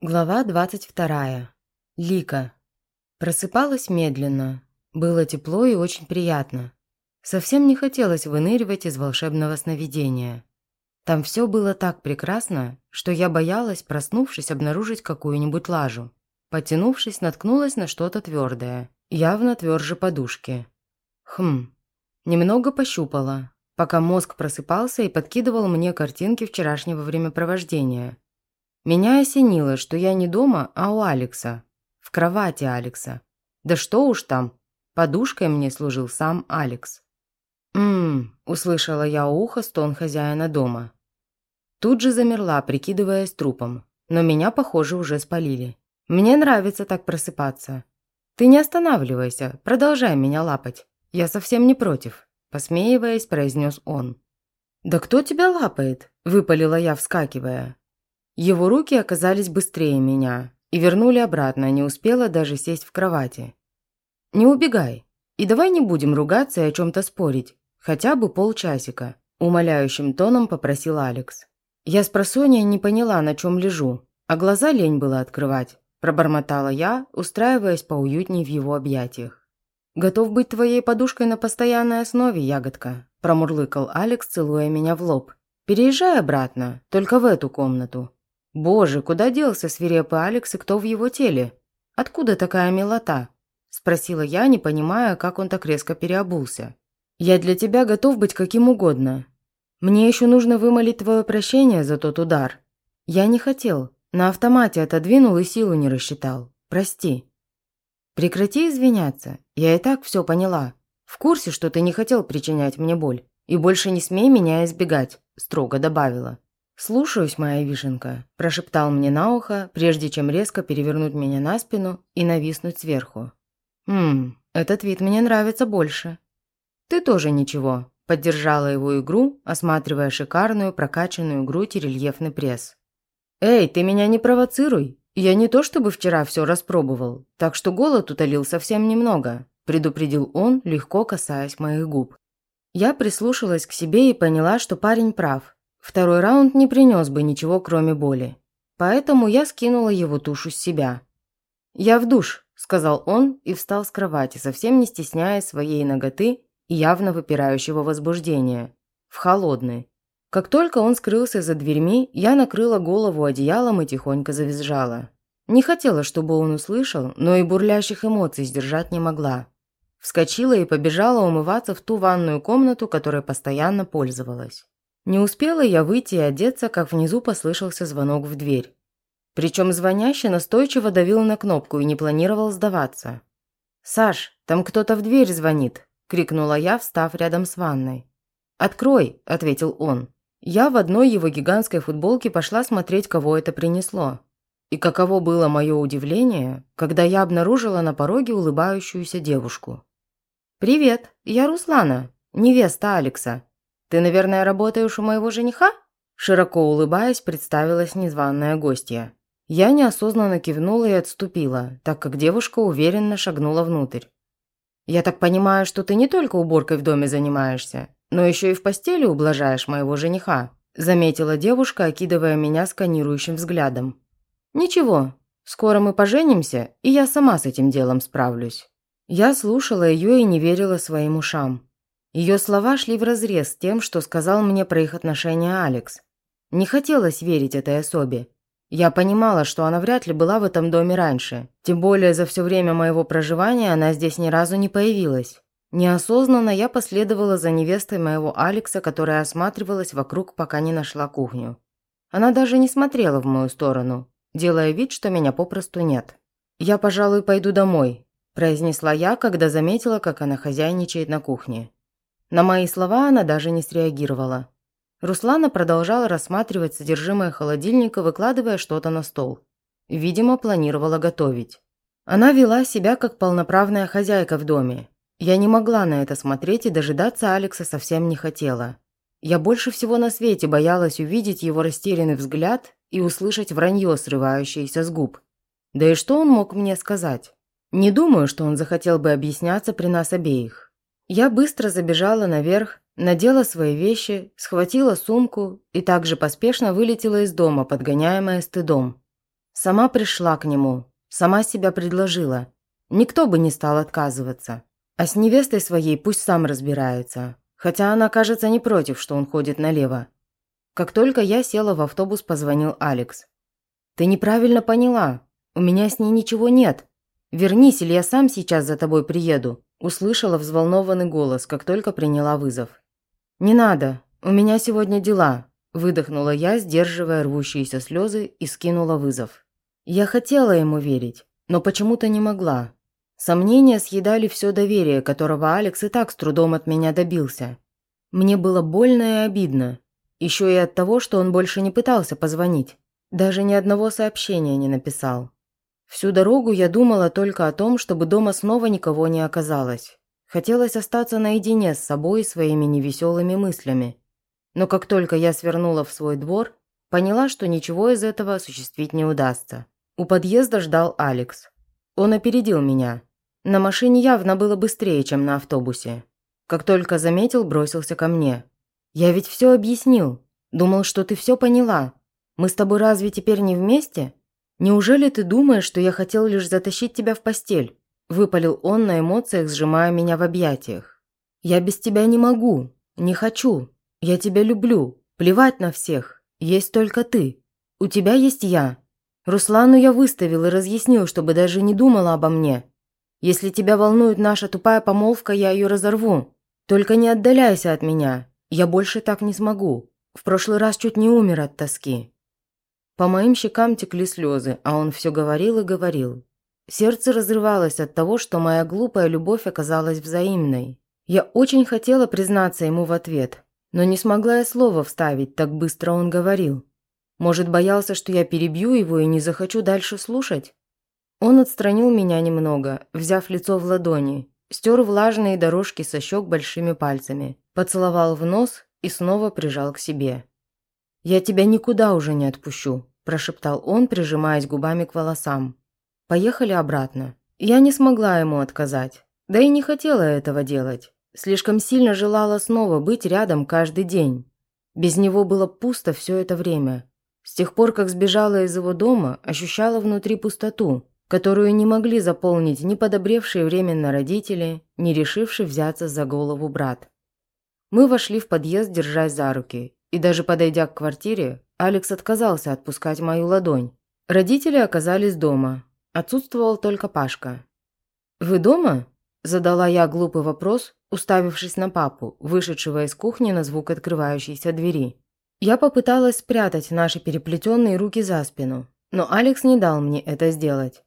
Глава 22. Лика. Просыпалась медленно. Было тепло и очень приятно. Совсем не хотелось выныривать из волшебного сновидения. Там все было так прекрасно, что я боялась, проснувшись, обнаружить какую-нибудь лажу. Потянувшись, наткнулась на что-то твердое, явно тверже подушки. Хм. Немного пощупала, пока мозг просыпался и подкидывал мне картинки вчерашнего времяпровождения – меня осенило, что я не дома, а у Алекса. В кровати Алекса. Да что уж там, подушкой мне служил сам Алекс. «Ммм», – услышала я у уха стон хозяина дома. Тут же замерла, прикидываясь трупом. Но меня, похоже, уже спалили. Мне нравится так просыпаться. Ты не останавливайся, продолжай меня лапать. Я совсем не против», – посмеиваясь, произнес он. «Да кто тебя лапает?» – выпалила я, вскакивая. Его руки оказались быстрее меня и вернули обратно, не успела даже сесть в кровати. «Не убегай. И давай не будем ругаться и о чем-то спорить. Хотя бы полчасика», – умоляющим тоном попросил Алекс. Я с просонья не поняла, на чем лежу, а глаза лень было открывать. Пробормотала я, устраиваясь поуютней в его объятиях. «Готов быть твоей подушкой на постоянной основе, ягодка», – промурлыкал Алекс, целуя меня в лоб. «Переезжай обратно, только в эту комнату. «Боже, куда делся свирепый Алекс и кто в его теле? Откуда такая милота?» – спросила я, не понимая, как он так резко переобулся. «Я для тебя готов быть каким угодно. Мне еще нужно вымолить твое прощение за тот удар. Я не хотел, на автомате отодвинул и силу не рассчитал. Прости». «Прекрати извиняться, я и так все поняла. В курсе, что ты не хотел причинять мне боль. И больше не смей меня избегать», – строго добавила. «Слушаюсь, моя вишенка», – прошептал мне на ухо, прежде чем резко перевернуть меня на спину и нависнуть сверху. «Ммм, этот вид мне нравится больше». «Ты тоже ничего», – поддержала его игру, осматривая шикарную прокачанную грудь и рельефный пресс. «Эй, ты меня не провоцируй. Я не то чтобы вчера все распробовал, так что голод утолил совсем немного», – предупредил он, легко касаясь моих губ. Я прислушалась к себе и поняла, что парень прав – Второй раунд не принес бы ничего, кроме боли. Поэтому я скинула его тушу с себя. «Я в душ», – сказал он и встал с кровати, совсем не стесняя своей ноготы и явно выпирающего возбуждения. В холодный. Как только он скрылся за дверьми, я накрыла голову одеялом и тихонько завизжала. Не хотела, чтобы он услышал, но и бурлящих эмоций сдержать не могла. Вскочила и побежала умываться в ту ванную комнату, которой постоянно пользовалась. Не успела я выйти и одеться, как внизу послышался звонок в дверь. Причем звонящий настойчиво давил на кнопку и не планировал сдаваться. «Саш, там кто-то в дверь звонит!» – крикнула я, встав рядом с ванной. «Открой!» – ответил он. Я в одной его гигантской футболке пошла смотреть, кого это принесло. И каково было мое удивление, когда я обнаружила на пороге улыбающуюся девушку. «Привет, я Руслана, невеста Алекса», «Ты, наверное, работаешь у моего жениха?» Широко улыбаясь, представилась незваная гостья. Я неосознанно кивнула и отступила, так как девушка уверенно шагнула внутрь. «Я так понимаю, что ты не только уборкой в доме занимаешься, но еще и в постели ублажаешь моего жениха», заметила девушка, окидывая меня сканирующим взглядом. «Ничего, скоро мы поженимся, и я сама с этим делом справлюсь». Я слушала ее и не верила своим ушам. Ее слова шли вразрез с тем, что сказал мне про их отношения Алекс. Не хотелось верить этой особе. Я понимала, что она вряд ли была в этом доме раньше. Тем более за все время моего проживания она здесь ни разу не появилась. Неосознанно я последовала за невестой моего Алекса, которая осматривалась вокруг, пока не нашла кухню. Она даже не смотрела в мою сторону, делая вид, что меня попросту нет. «Я, пожалуй, пойду домой», – произнесла я, когда заметила, как она хозяйничает на кухне. На мои слова она даже не среагировала. Руслана продолжала рассматривать содержимое холодильника, выкладывая что-то на стол. Видимо, планировала готовить. Она вела себя как полноправная хозяйка в доме. Я не могла на это смотреть и дожидаться Алекса совсем не хотела. Я больше всего на свете боялась увидеть его растерянный взгляд и услышать вранье, срывающееся с губ. Да и что он мог мне сказать? Не думаю, что он захотел бы объясняться при нас обеих. Я быстро забежала наверх, надела свои вещи, схватила сумку и также поспешно вылетела из дома, подгоняемая стыдом. Сама пришла к нему, сама себя предложила. Никто бы не стал отказываться. А с невестой своей пусть сам разбирается. Хотя она, кажется, не против, что он ходит налево. Как только я села в автобус, позвонил Алекс. «Ты неправильно поняла. У меня с ней ничего нет. Вернись, или я сам сейчас за тобой приеду», услышала взволнованный голос, как только приняла вызов. «Не надо. У меня сегодня дела», выдохнула я, сдерживая рвущиеся слезы, и скинула вызов. Я хотела ему верить, но почему-то не могла. Сомнения съедали все доверие, которого Алекс и так с трудом от меня добился. Мне было больно и обидно. Еще и от того, что он больше не пытался позвонить. Даже ни одного сообщения не написал. Всю дорогу я думала только о том, чтобы дома снова никого не оказалось. Хотелось остаться наедине с собой и своими невеселыми мыслями. Но как только я свернула в свой двор, поняла, что ничего из этого осуществить не удастся. У подъезда ждал Алекс. Он опередил меня. На машине явно было быстрее, чем на автобусе. Как только заметил, бросился ко мне. «Я ведь все объяснил. Думал, что ты все поняла. Мы с тобой разве теперь не вместе? Неужели ты думаешь, что я хотел лишь затащить тебя в постель?» Выпалил он на эмоциях, сжимая меня в объятиях. «Я без тебя не могу. Не хочу. Я тебя люблю. Плевать на всех. Есть только ты. У тебя есть я. Руслану я выставил и разъяснил, чтобы даже не думала обо мне. Если тебя волнует наша тупая помолвка, я ее разорву. Только не отдаляйся от меня. Я больше так не смогу. В прошлый раз чуть не умер от тоски». По моим щекам текли слезы, а он все говорил и говорил. Сердце разрывалось от того, что моя глупая любовь оказалась взаимной. Я очень хотела признаться ему в ответ, но не смогла я слова вставить, так быстро он говорил. Может, боялся, что я перебью его и не захочу дальше слушать? Он отстранил меня немного, взяв лицо в ладони, стер влажные дорожки со щек большими пальцами, поцеловал в нос и снова прижал к себе. «Я тебя никуда уже не отпущу», – прошептал он, прижимаясь губами к волосам. «Поехали обратно». Я не смогла ему отказать, да и не хотела этого делать. Слишком сильно желала снова быть рядом каждый день. Без него было пусто все это время. С тех пор, как сбежала из его дома, ощущала внутри пустоту, которую не могли заполнить ни подобревшие временно родители, ни решивший взяться за голову брат. Мы вошли в подъезд, держась за руки, и даже подойдя к квартире, Алекс отказался отпускать мою ладонь. Родители оказались дома. Отсутствовал только Пашка. «Вы дома?» – задала я глупый вопрос, уставившись на папу, вышедшего из кухни на звук открывающейся двери. Я попыталась спрятать наши переплетенные руки за спину, но Алекс не дал мне это сделать.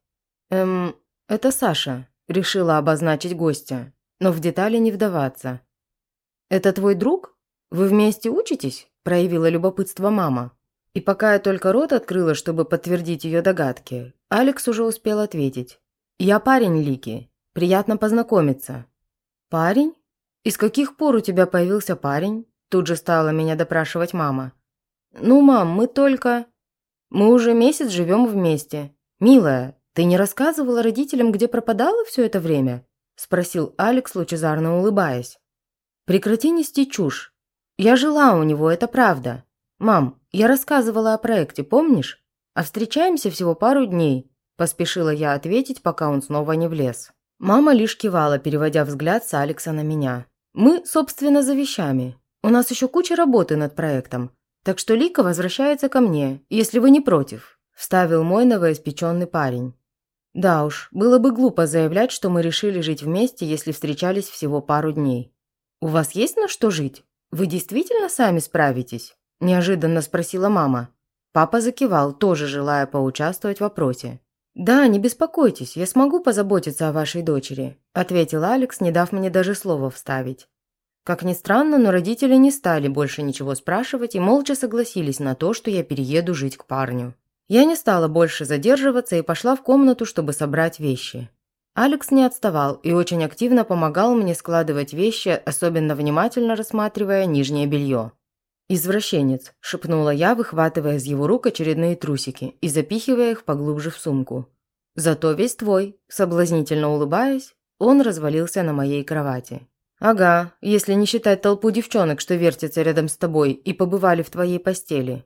«Эм, это Саша», – решила обозначить гостя, но в детали не вдаваться. «Это твой друг? Вы вместе учитесь?» – проявила любопытство мама. И пока я только рот открыла, чтобы подтвердить ее догадки, Алекс уже успел ответить. «Я парень Лики. Приятно познакомиться». «Парень? Из каких пор у тебя появился парень?» Тут же стала меня допрашивать мама. «Ну, мам, мы только...» «Мы уже месяц живем вместе. Милая, ты не рассказывала родителям, где пропадала все это время?» Спросил Алекс, лучезарно улыбаясь. Прекрати нести чушь. Я жила у него, это правда. Мам, я рассказывала о проекте, помнишь? А встречаемся всего пару дней. Поспешила я ответить, пока он снова не влез. Мама лишь кивала, переводя взгляд с Алекса на меня. Мы, собственно, за вещами. У нас еще куча работы над проектом. Так что Лика возвращается ко мне, если вы не против», – вставил мой новоиспеченный парень. Да уж, было бы глупо заявлять, что мы решили жить вместе, если встречались всего пару дней. «У вас есть на что жить? Вы действительно сами справитесь?» – неожиданно спросила мама. Папа закивал, тоже желая поучаствовать в вопросе. «Да, не беспокойтесь, я смогу позаботиться о вашей дочери», – ответил Алекс, не дав мне даже слова вставить. Как ни странно, но родители не стали больше ничего спрашивать и молча согласились на то, что я перееду жить к парню. Я не стала больше задерживаться и пошла в комнату, чтобы собрать вещи. Алекс не отставал и очень активно помогал мне складывать вещи, особенно внимательно рассматривая нижнее белье. «Извращенец», – шепнула я, выхватывая из его рук очередные трусики и запихивая их поглубже в сумку. «Зато весь твой», – соблазнительно улыбаясь, он развалился на моей кровати. «Ага, если не считать толпу девчонок, что вертятся рядом с тобой и побывали в твоей постели».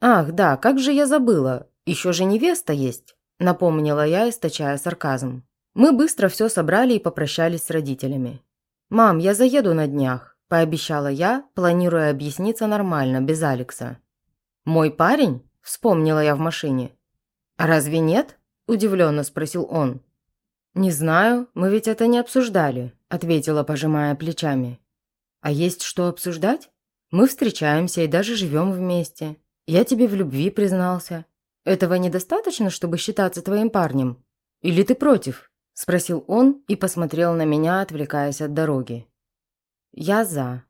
«Ах, да, как же я забыла. «Еще же невеста есть», – напомнила я, источая сарказм. Мы быстро все собрали и попрощались с родителями. «Мам, я заеду на днях», – пообещала я, планируя объясниться нормально, без Алекса. «Мой парень?» – вспомнила я в машине. «А разве нет?» – удивленно спросил он. «Не знаю, мы ведь это не обсуждали», – ответила, пожимая плечами. «А есть что обсуждать? Мы встречаемся и даже живем вместе. Я тебе в любви признался. Этого недостаточно, чтобы считаться твоим парнем? Или ты против?» – спросил он и посмотрел на меня, отвлекаясь от дороги. «Я за»,